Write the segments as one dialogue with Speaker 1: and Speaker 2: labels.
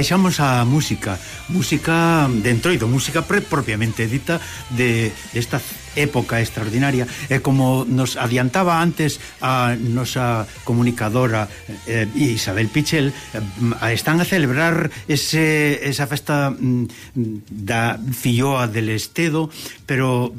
Speaker 1: baixamos a música, música de entroido, música pre propiamente dita de desta época extraordinaria. E como nos adiantaba antes a nosa comunicadora eh, Isabel Pichel eh, están a celebrar ese, esa festa mm, da Filloa del Estedo pero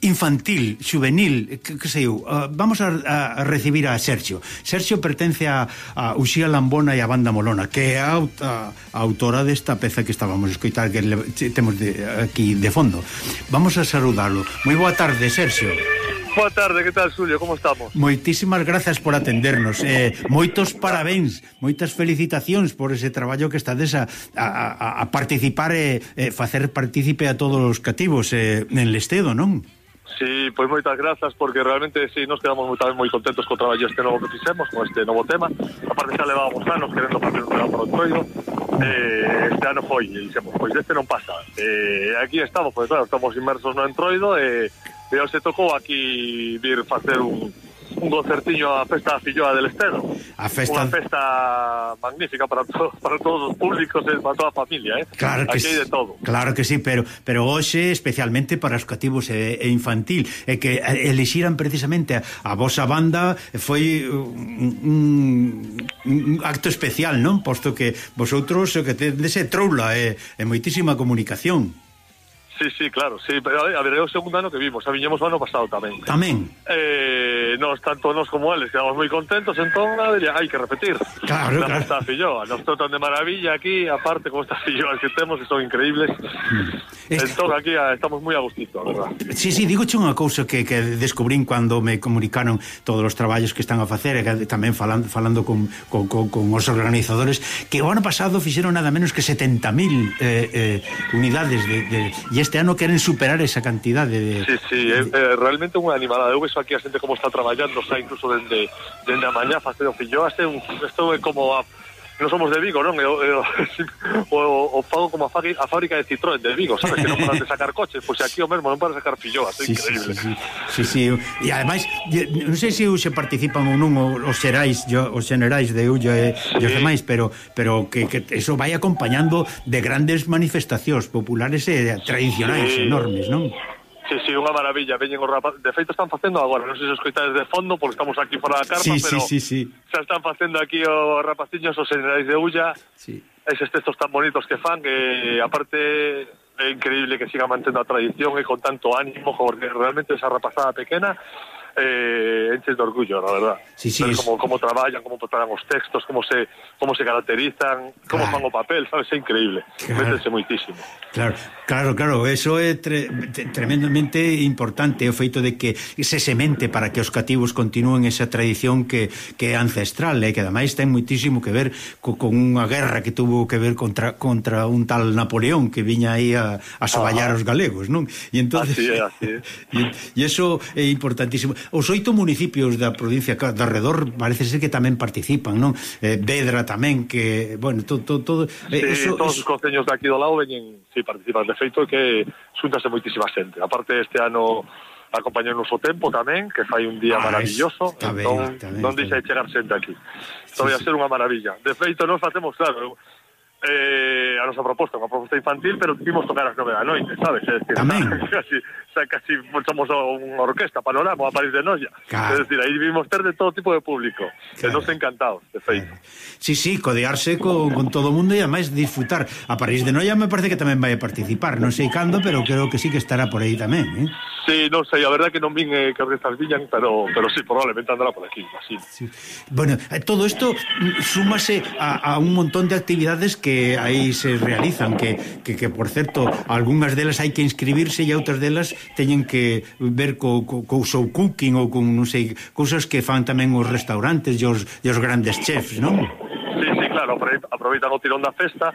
Speaker 1: infantil, juvenil, que, que sei eu, uh, vamos a, a recibir a Sergio. Sergio pertence a, a Uxía Lambona e a Banda Molona, que é a, a, a autora desta peza que estábamos a escoitar que le, temos de, aquí de fondo. Vamos a saludarlo. Moi boa tarde, Sergio.
Speaker 2: Boa tarde, que tal, Xulio? Como estamos?
Speaker 1: Moitísimas grazas por atendernos. Eh, moitos parabéns, moitas felicitacións por ese traballo que estades a, a, a participar e eh, facer partícipe a todos os cativos eh, en Lestedo, non?
Speaker 2: Sí, pois moitas grazas porque realmente sí, nos quedamos moi, tamén moi contentos co traballo este novo que fixemos, con este novo tema. Aparte xa levábamos anos querendo facer un traballo para o troido. Eh, este ano foi, e dixemos, pois este non pasa. Eh, aquí estamos, pois claro, estamos inmersos no entroido e eh, e se tocou aquí vir facer un un concertiño a festa da filloa del Estero.
Speaker 1: A festa...
Speaker 2: Unha festa magnífica para, to, para todos os públicos e para toda a familia, eh?
Speaker 1: Claro que
Speaker 2: Aquí sí. de todo.
Speaker 1: Claro que sí, pero pero hoxe especialmente para os cativos e, e infantil, e que elixiran precisamente a, a vosa banda foi un, un, un acto especial, non? Posto que vosotros o que tendes é troula e, e moitísima comunicación.
Speaker 2: Sí, sí, claro, sí, pero a ver, é o segundo ano que vimos, a viñemos o ano pasado tamén.
Speaker 1: Tamén.
Speaker 2: Eh, nos, tanto nos como eles, quedamos moi contentos, entón, a ver, hai que repetir.
Speaker 1: Claro,
Speaker 2: La
Speaker 1: claro.
Speaker 2: Está filloa, nos tratan de maravilla aquí, aparte, con estas filloas que temos, que son increíbles. Hmm.
Speaker 1: Este...
Speaker 2: Entón, aquí ah, estamos moi a gustito, a verdad.
Speaker 1: Sí, sí, digo unha cousa que, que descubrín cando me comunicaron todos os traballos que están a facer, e que tamén falando, falando con, con, con, con os organizadores, que o ano pasado fixeron nada menos que 70.000 eh, eh, unidades de, de, e este ano queren superar esa cantidade de...
Speaker 2: Sí, sí, de... É, é eh, realmente unha animalada. Eu vexo aquí a xente como está traballando, xa incluso dende, dende a mañá facendo filloas, é un, isto é como a non somos de Vigo, non? Eu, eu, o, o, o fago como a, fábrica, a fábrica de Citroën de Vigo, sabes? Que non paran de sacar coches, pois aquí o mesmo non paran de sacar filloas, é
Speaker 1: sí,
Speaker 2: increíble.
Speaker 1: Sí, sí, sí. sí. E ademais, non sei se hoxe participan ou non os xerais, yo, os xenerais de Ullo e sí. os demais, pero pero que, que eso vai acompañando de grandes manifestacións populares e tradicionais
Speaker 2: sí.
Speaker 1: enormes, non?
Speaker 2: Sí, sí, unha maravilla, veñen os rapaz... de feito están facendo agora, non sei se escoitades de fondo porque estamos aquí fora da carpa,
Speaker 1: sí,
Speaker 2: pero
Speaker 1: sí, sí, sí.
Speaker 2: xa están facendo aquí os rapaciños os generais de Ulla,
Speaker 1: sí.
Speaker 2: eses textos tan bonitos que fan, que aparte é increíble que siga mantendo a tradición e con tanto ánimo, porque realmente esa rapazada pequena eh, enches de orgullo, la verdad.
Speaker 1: Sí, sí,
Speaker 2: ver como, como traballan, como preparan os textos, como se como se caracterizan,
Speaker 1: claro.
Speaker 2: como fan o papel, sabes, é increíble.
Speaker 1: Claro.
Speaker 2: Métense moitísimo.
Speaker 1: Claro, claro, claro, eso é tre, tremendamente importante o feito de que se semente para que os cativos continúen esa tradición que, que é ancestral, eh, que ademais ten moitísimo que ver co, con unha guerra que tuvo que ver contra contra un tal Napoleón que viña aí a, a soballar ah. os galegos, non? E entonces
Speaker 2: así é, así é.
Speaker 1: E, e eso é importantísimo os oito municipios da provincia de alrededor parece ser que tamén participan, non? Eh, Vedra tamén, que, bueno, todo... To,
Speaker 2: to,
Speaker 1: eh, sí, eso,
Speaker 2: todos
Speaker 1: eso...
Speaker 2: os concellos de aquí do lado veñen, si sí, participan, de feito, que xuntase moitísima xente. Aparte, este ano acompañou o tempo tamén, que fai un día
Speaker 1: ah,
Speaker 2: maravilloso,
Speaker 1: está
Speaker 2: entón,
Speaker 1: ben, ben,
Speaker 2: non
Speaker 1: dixe
Speaker 2: chegar xente aquí. Isto sí, vai a ser unha maravilla. De feito, non facemos, claro, eh, a nosa proposta, unha proposta infantil, pero imos tocar as nove da noite, sabes? É decir,
Speaker 1: tamén.
Speaker 2: Casi, xa casi somos unha orquesta panorama a París de Noia.
Speaker 1: Claro.
Speaker 2: Es decir, aí vimos ter de todo tipo de público.
Speaker 1: Claro.
Speaker 2: E nos encantados, de feito.
Speaker 1: Sí, sí, codearse con, con todo o mundo e ademais disfrutar. A París de Noia me parece que tamén vai a participar, non sei cando, pero creo que sí que estará por aí tamén, eh?
Speaker 2: Sí, non sei, a verdad que non vin eh, que orquestas viñan, pero, pero sí, probablemente andará por aquí, así.
Speaker 1: Sí. Bueno, eh, todo isto mm, súmase a, a un montón de actividades que aí se realizan, que, que, que por certo, algunhas delas hai que inscribirse e outras delas teñen que ver co, co, co show cooking ou con, non sei, cousas que fan tamén os restaurantes e os, e os grandes chefs, non?
Speaker 2: Sí, sí, claro, aproveitan o tirón da festa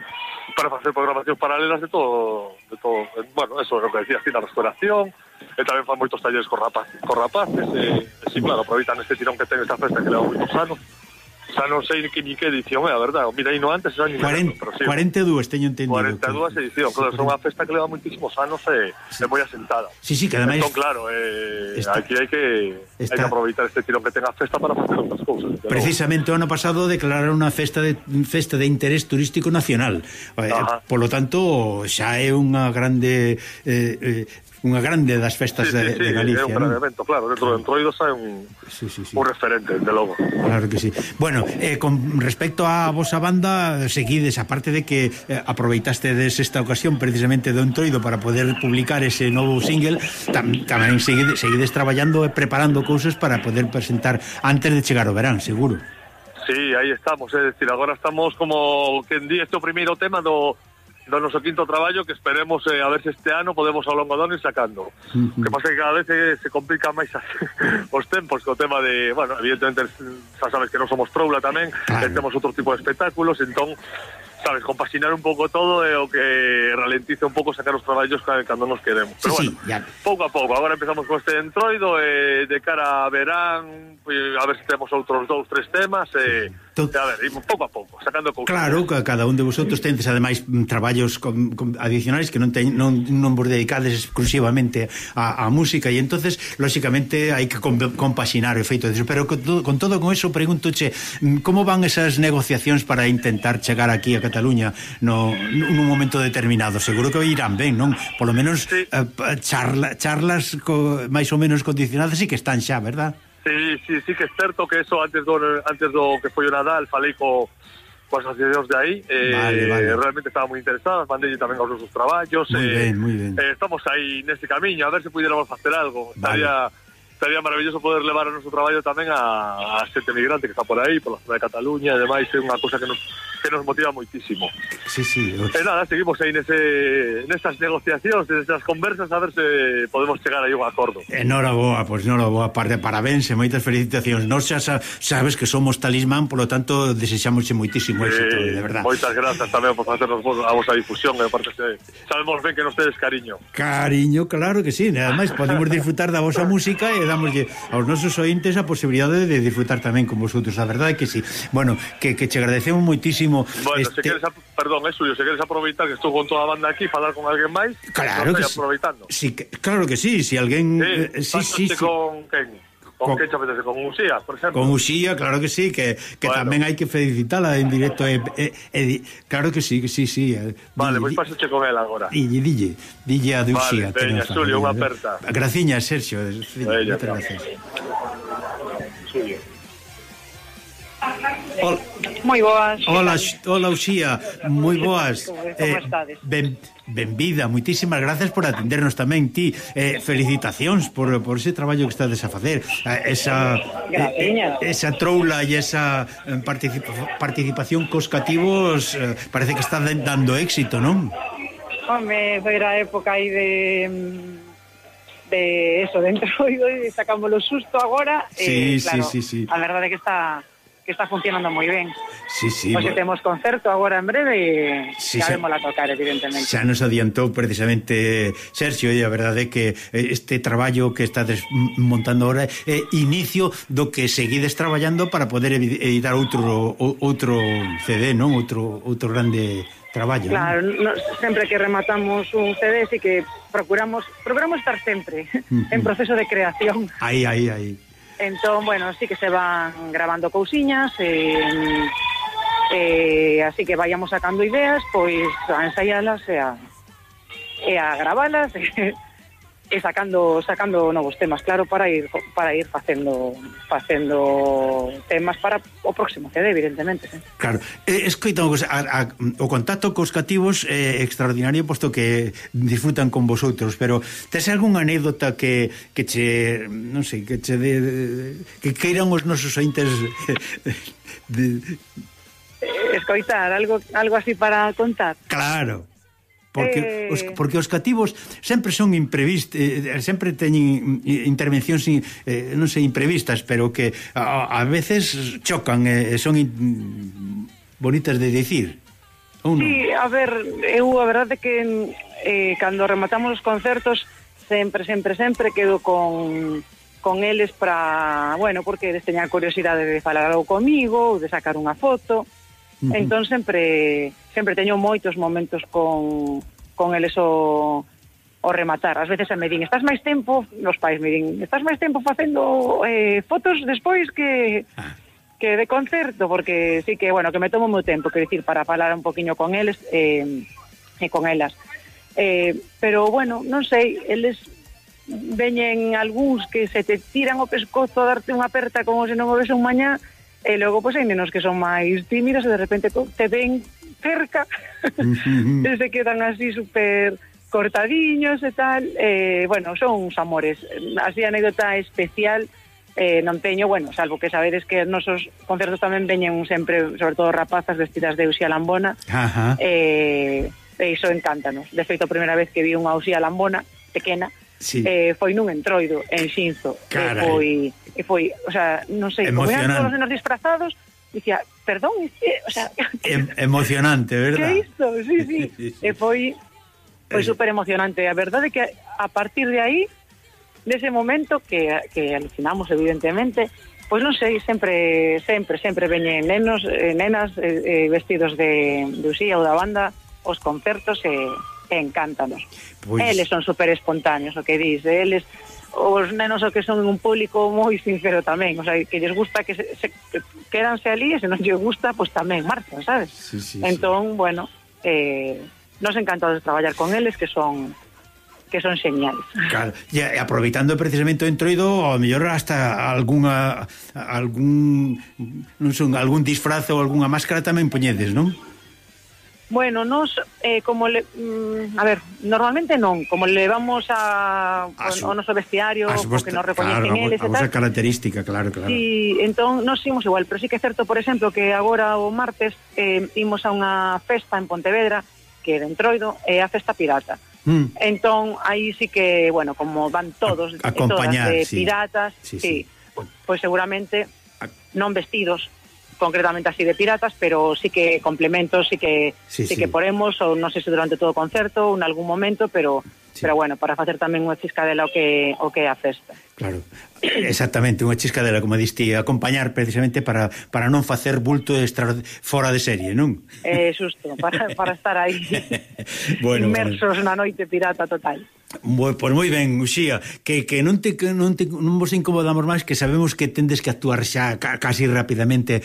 Speaker 2: para facer programacións paralelas de todo, de todo, bueno, eso é o que decía, así, da restauración, e tamén fan moitos talleres con, rapaz, con rapaces, e, e sí, claro, aproveitan este tirón que ten esta festa que leva moitos anos, xa non sei que ni que edición é, a verdade. aí no antes, xa ni
Speaker 1: 40,
Speaker 2: pero, sí,
Speaker 1: 42, teño entendido.
Speaker 2: 42 edición, claro, son unha festa que leva moitísimos anos e sí. é moi asentada.
Speaker 1: Sí, sí, que ademais...
Speaker 2: Entón, claro, eh,
Speaker 1: está,
Speaker 2: aquí hai que,
Speaker 1: está...
Speaker 2: hai que aproveitar este tirón que ten a festa para facer outras cousas.
Speaker 1: Precisamente o ano pasado declararon unha festa de festa de interés turístico nacional. Eh,
Speaker 2: Ajá.
Speaker 1: polo tanto, xa é unha grande... Eh, eh, unha grande das festas
Speaker 2: sí, sí,
Speaker 1: de,
Speaker 2: sí,
Speaker 1: de Galicia,
Speaker 2: é un gran
Speaker 1: ¿no?
Speaker 2: evento, claro, dentro de ah. xa é un,
Speaker 1: sí, sí, sí.
Speaker 2: un referente, de logo.
Speaker 1: Claro que sí. Bueno, eh, con respecto á vosa banda, seguides, aparte de que eh, aproveitastedes esta ocasión precisamente do entroido para poder publicar ese novo single, tam, tamén seguides, seguides traballando e preparando cousas para poder presentar antes de chegar o verán, seguro.
Speaker 2: Sí, aí estamos, é eh? decir, agora estamos como que en día este o primeiro tema do, do noso quinto traballo que esperemos eh, a ver se este ano podemos ao longo do ano ir sacando.
Speaker 1: Uh -huh.
Speaker 2: Que pasa que cada vez eh, se complica máis as, os tempos co tema de, bueno, evidentemente xa sabes que non somos proula tamén,
Speaker 1: claro.
Speaker 2: temos outro tipo de espectáculos, entón sabes, compaxinar un pouco todo é o que ralentice un pouco sacar os traballos cando nos queremos. Pero
Speaker 1: sí,
Speaker 2: bueno, sí,
Speaker 1: ya.
Speaker 2: pouco a pouco. Agora empezamos con este entroido e eh, de cara a verán, eh, a ver se temos outros dous, tres temas e
Speaker 1: eh,
Speaker 2: To... A ver, pouco a pouco, sacando cousas.
Speaker 1: Claro, que cada un de vosotros tendes ademais mm, traballos con, con adicionais que non ten, non, non vos dedicades exclusivamente a, a música e entonces lógicamente hai que compaxinar o efeito disso, pero con todo, con todo con eso pregúntoche mm, como van esas negociacións para intentar chegar aquí a Cataluña no nun momento determinado. Seguro que irán ben, non? Polo menos
Speaker 2: sí.
Speaker 1: eh, charla, charlas co, máis ou menos condicionadas e que están xa, verdad?
Speaker 2: Sí, sí, sí que é certo que eso antes do, antes do que foi o Nadal falei co, coas asociacións de aí eh,
Speaker 1: vale, vale.
Speaker 2: realmente estaban moi interesadas mandei tamén aos nosos traballos
Speaker 1: moi
Speaker 2: eh,
Speaker 1: ben, moi ben.
Speaker 2: Eh, estamos aí nese camiño a ver se pudiéramos facer algo
Speaker 1: vale.
Speaker 2: estaría sería maravilloso poder levar o noso traballo tamén a, a xente migrante que está por aí, pola zona de Cataluña e demais, é unha cosa que nos, que nos motiva moitísimo.
Speaker 1: Sí, sí. Eu...
Speaker 2: E eh, nada, seguimos aí nese, nestas negociacións, nestas conversas, a ver se podemos chegar aí a un acordo.
Speaker 1: Enhoraboa, pois pues, enhoraboa, parte, parabéns e moitas felicitacións. Nós xa sabes que somos talismán, por lo tanto, desexamos moitísimo éxito, eh, de verdad.
Speaker 2: Moitas grazas tamén por facernos vos, a vosa difusión, e aparte se, sabemos ben que nos tedes cariño.
Speaker 1: Cariño, claro que sí, ademais podemos disfrutar da vosa música e damoslle aos nosos ointes a posibilidade de disfrutar tamén con vosotros, a verdade que sí. Bueno, que, que che agradecemos moitísimo.
Speaker 2: Bueno, este... se queres, perdón, eh, Suyo, se queres aproveitar que estou con toda a banda aquí, falar con alguén máis,
Speaker 1: claro que sí. Si, claro que sí, si alguén... Sí, eh,
Speaker 2: sí,
Speaker 1: sí, sí,
Speaker 2: con quen?
Speaker 1: Con,
Speaker 2: con que apetece? Con Uxía, por exemplo?
Speaker 1: Con Uxía, claro que sí, que, que
Speaker 2: bueno.
Speaker 1: tamén hai que felicitala en directo. Eh, eh, e, e, e, claro que sí, que sí, sí. Eh.
Speaker 2: Vale, pois pues pasoche con ela agora.
Speaker 1: Dille, dille, dille a de Uxía.
Speaker 2: Vale, veña, Xulio, unha aperta.
Speaker 1: Graciña, Sergio.
Speaker 2: Veña,
Speaker 1: gracias.
Speaker 2: Xulio.
Speaker 1: Hola.
Speaker 3: Moi boas.
Speaker 1: Hola, hola Uxía, moi boas.
Speaker 3: Eh,
Speaker 1: ben, benvida, moitísimas grazas por atendernos tamén ti. Eh, felicitacións por, por ese traballo que estades a facer. Eh, esa
Speaker 3: eh,
Speaker 1: eh esa troula e esa eh, participa, participación cos cativos eh, parece que está dando éxito, non?
Speaker 3: Home, foi a época aí de mm, de eso, dentro de sacámoslo susto agora
Speaker 1: sí,
Speaker 3: eh, claro,
Speaker 1: sí, sí, sí.
Speaker 3: a verdade é que está que está funcionando moi ben.
Speaker 1: Sí, sí.
Speaker 3: Pois
Speaker 1: bo...
Speaker 3: temos concerto agora en breve e
Speaker 1: sí,
Speaker 3: xa vemos a tocar, evidentemente.
Speaker 1: Xa nos adiantou precisamente Sergio, e a verdade é que eh, este traballo que estades montando agora é eh, inicio do que seguides traballando para poder editar outro outro CD, non? Outro outro grande traballo.
Speaker 3: Claro, ¿no? sempre que rematamos un CD, sí que procuramos procuramos estar sempre
Speaker 1: uh -huh.
Speaker 3: en proceso de creación.
Speaker 1: Aí, aí, aí.
Speaker 3: Entón, bueno, sí que se van grabando cousiñas, e, e, eh, así que vayamos sacando ideas, pois a ensaialas e a, e a gravalas. e, e sacando sacando novos temas, claro, para ir para ir facendo facendo temas para o próximo CD, evidentemente. Sí.
Speaker 1: Claro, eh, escoita a, a, o contacto cos cativos é eh, extraordinario posto que disfrutan con vosotros, pero tes algunha anécdota que que che, non sei, que che de, que queiran os nosos ointes de
Speaker 3: escoitar algo algo así para contar?
Speaker 1: Claro porque
Speaker 3: eh...
Speaker 1: os porque os cativos sempre son imprevistos, eh, eh, sempre teñen intervencións eh, non sei imprevistas, pero que a, a veces chocan eh, e eh, son in, bonitas de dicir. Ou non?
Speaker 3: Sí, a ver, eu a verdade que eh, cando rematamos os concertos sempre, sempre, sempre quedo con con eles para, bueno, porque eles teñan curiosidade de falar algo comigo ou de sacar unha foto. Uh -huh. Entón sempre sempre teño moitos momentos con, con eles o, o rematar. Ás veces me din, estás máis tempo, nos pais me din, estás máis tempo facendo eh, fotos despois que... Ah que de concerto, porque sí que, bueno, que me tomo moi tempo, quero dicir, para falar un poquinho con eles eh, e con elas. Eh, pero, bueno, non sei, eles veñen algúns que se te tiran o pescozo a darte unha aperta como se non o ves un mañá, e logo pois hai nenos que son máis tímidos e de repente te ven cerca. E se quedan así super cortadiños e tal. Eh, bueno, son uns amores. Así anécdota especial eh, non teño, bueno, salvo que sabedes que nosos concertos tamén veñen sempre sobre todo rapazas vestidas de Uxía Lambona. Ajá. eh, e iso encántanos. De feito a primeira vez que vi unha Uxía Lambona pequena sí. eh, foi nun entroido en Xinzo. Carai. e foi, e foi, o sea, non sei, como eran todos nos disfrazados dicía, perdón, este, o sea...
Speaker 1: Em, emocionante, verdad?
Speaker 3: Que isto, sí, sí. sí, eh, sí. E foi, foi eh. super emocionante. A verdade é que a partir de aí, nese momento que, que alucinamos, evidentemente, pois non sei, sempre, sempre, sempre veñen nenos, eh, nenas eh, eh, vestidos de, de usía ou da banda os concertos e... Eh, encántanos. Pois... Eles son super espontáneos, o que dis, eles os nenos o que son un público moi sincero tamén, o sea, que lles gusta que se, se que quédanse ali e se non lles gusta, pois pues, tamén marchan, sabes? Sí, sí, entón, sí. bueno, eh, nos encantados de traballar con eles, que son que son xeñais.
Speaker 1: Claro, e aproveitando precisamente o entroido, ao mellor hasta algunha algún non son, algún disfrazo ou algunha máscara tamén poñedes, non?
Speaker 3: Bueno, nos, eh, como le, mm, a ver, normalmente non, como le vamos a, a su, o noso vestiario, porque nos recoñecen claro, eles
Speaker 1: e tal. característica, claro, claro.
Speaker 3: Sí, entón, nos imos igual, pero sí que é certo, por exemplo, que agora o martes eh, imos a unha festa en Pontevedra, que é de Entroido, é a festa pirata. Mm. Entón, aí sí que, bueno, como van todos,
Speaker 1: a, acompañar,
Speaker 3: todas, eh,
Speaker 1: sí.
Speaker 3: piratas, sí, sí, sí. pois pues, seguramente non vestidos, concretamente así de piratas, pero sí que complementos, sí que sí, sí, sí. que poremos, ou non sei se durante todo o concerto ou en algún momento, pero sí. pero bueno, para facer tamén unha chiscadela o que o que é a festa.
Speaker 1: Claro, exactamente, unha chiscadela, como diste, acompañar precisamente para, para non facer bulto extra, fora de serie, non?
Speaker 3: Eh, susto, para, para estar aí bueno, inmersos bueno. na noite pirata total.
Speaker 1: Moi, pois moi ben, Uxía, que, que non te, que non te non vos incomodamos máis, que sabemos que tendes que actuar xa ca, casi rapidamente,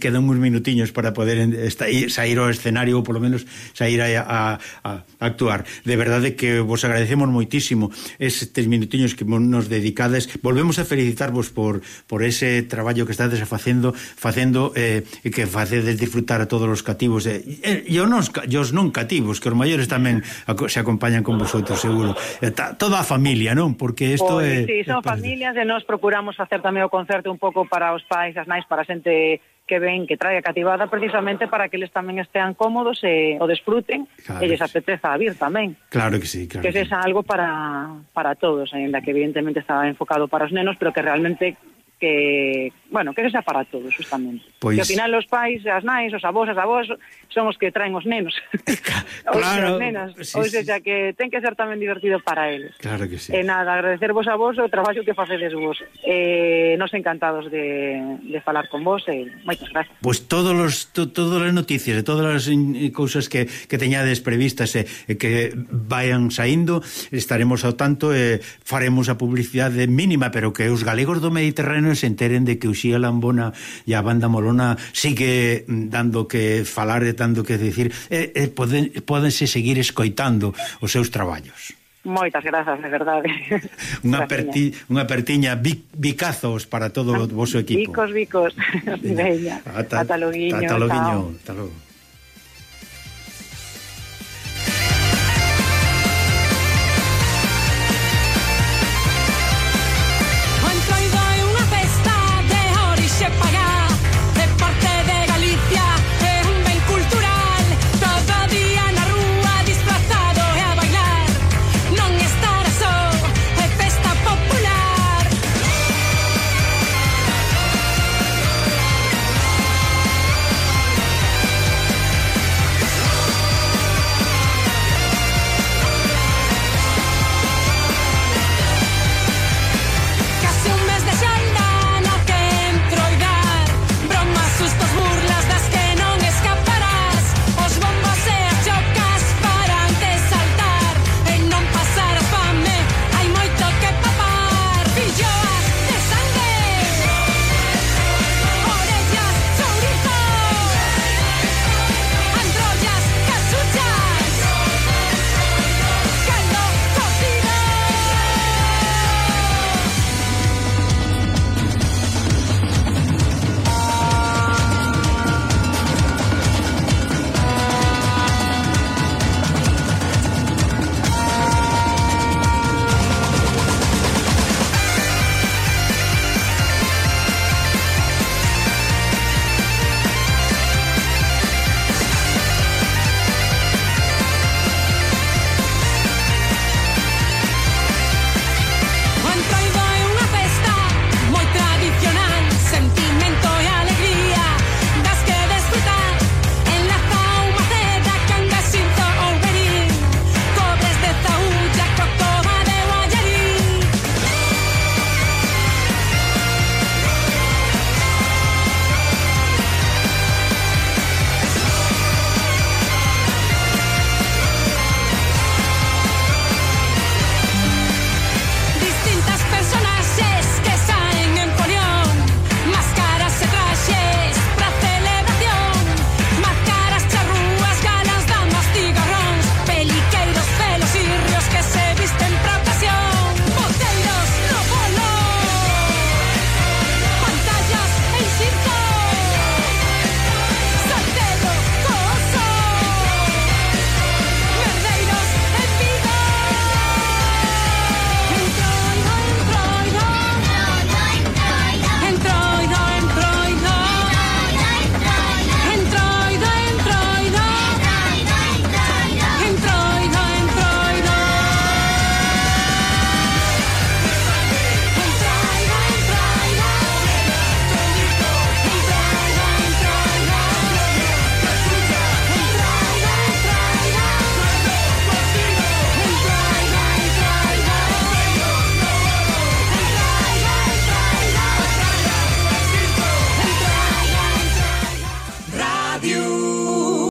Speaker 1: quedan uns minutiños para poder esta, sair ao escenario ou polo menos sair a, a, a actuar. De verdade que vos agradecemos moitísimo estes minutiños que nos dedicades. Volvemos a felicitarvos por, por ese traballo que estades facendo, facendo eh, que facedes disfrutar a todos os cativos. E, eh, e os os non cativos, que os maiores tamén se acompañan con vosotros, seguro. Eh, ta, toda a familia, non? Porque isto pois,
Speaker 3: é...
Speaker 1: Sí,
Speaker 3: son familias e nós procuramos facer tamén o concerto un pouco para os pais, as nais, para a xente que ven, que trae a cativada precisamente para que eles tamén estean cómodos e o desfruten claro e lles apeteza vir tamén.
Speaker 1: Claro que sí, claro.
Speaker 3: Que, que
Speaker 1: sí.
Speaker 3: algo para, para todos, ainda que evidentemente está enfocado para os nenos, pero que realmente que, bueno, que xa para todos, justamente. Pois... Que ao final os pais, as nais, os avós, as avós, son os que traen os nenos.
Speaker 1: Eh, claro.
Speaker 3: os nenas. Sí, ou seja, sí. que ten que ser tamén divertido para eles.
Speaker 1: Claro que sí.
Speaker 3: E nada, agradecervos a vos o traballo que facedes vos. Eh, nos encantados de, de falar con vos e eh, moitas gracias.
Speaker 1: Pois pues todos os, to, todas as noticias e todas as mm, eh, cousas que, que teñades previstas e eh, que vayan saindo, estaremos ao tanto e eh, faremos a publicidade mínima, pero que os galegos do Mediterráneo contemporáneos se enteren de que Uxía Lambona e a banda Molona sigue dando que falar e dando que decir, eh, eh, poden, podense seguir escoitando os seus traballos.
Speaker 3: Moitas grazas, de verdade.
Speaker 1: Unha, perti, unha pertiña bic, bicazos para todo o vosso equipo.
Speaker 3: Bicos, bicos. Veña. Ata, ata loguiño.
Speaker 1: Ata loguiño. Ata logo.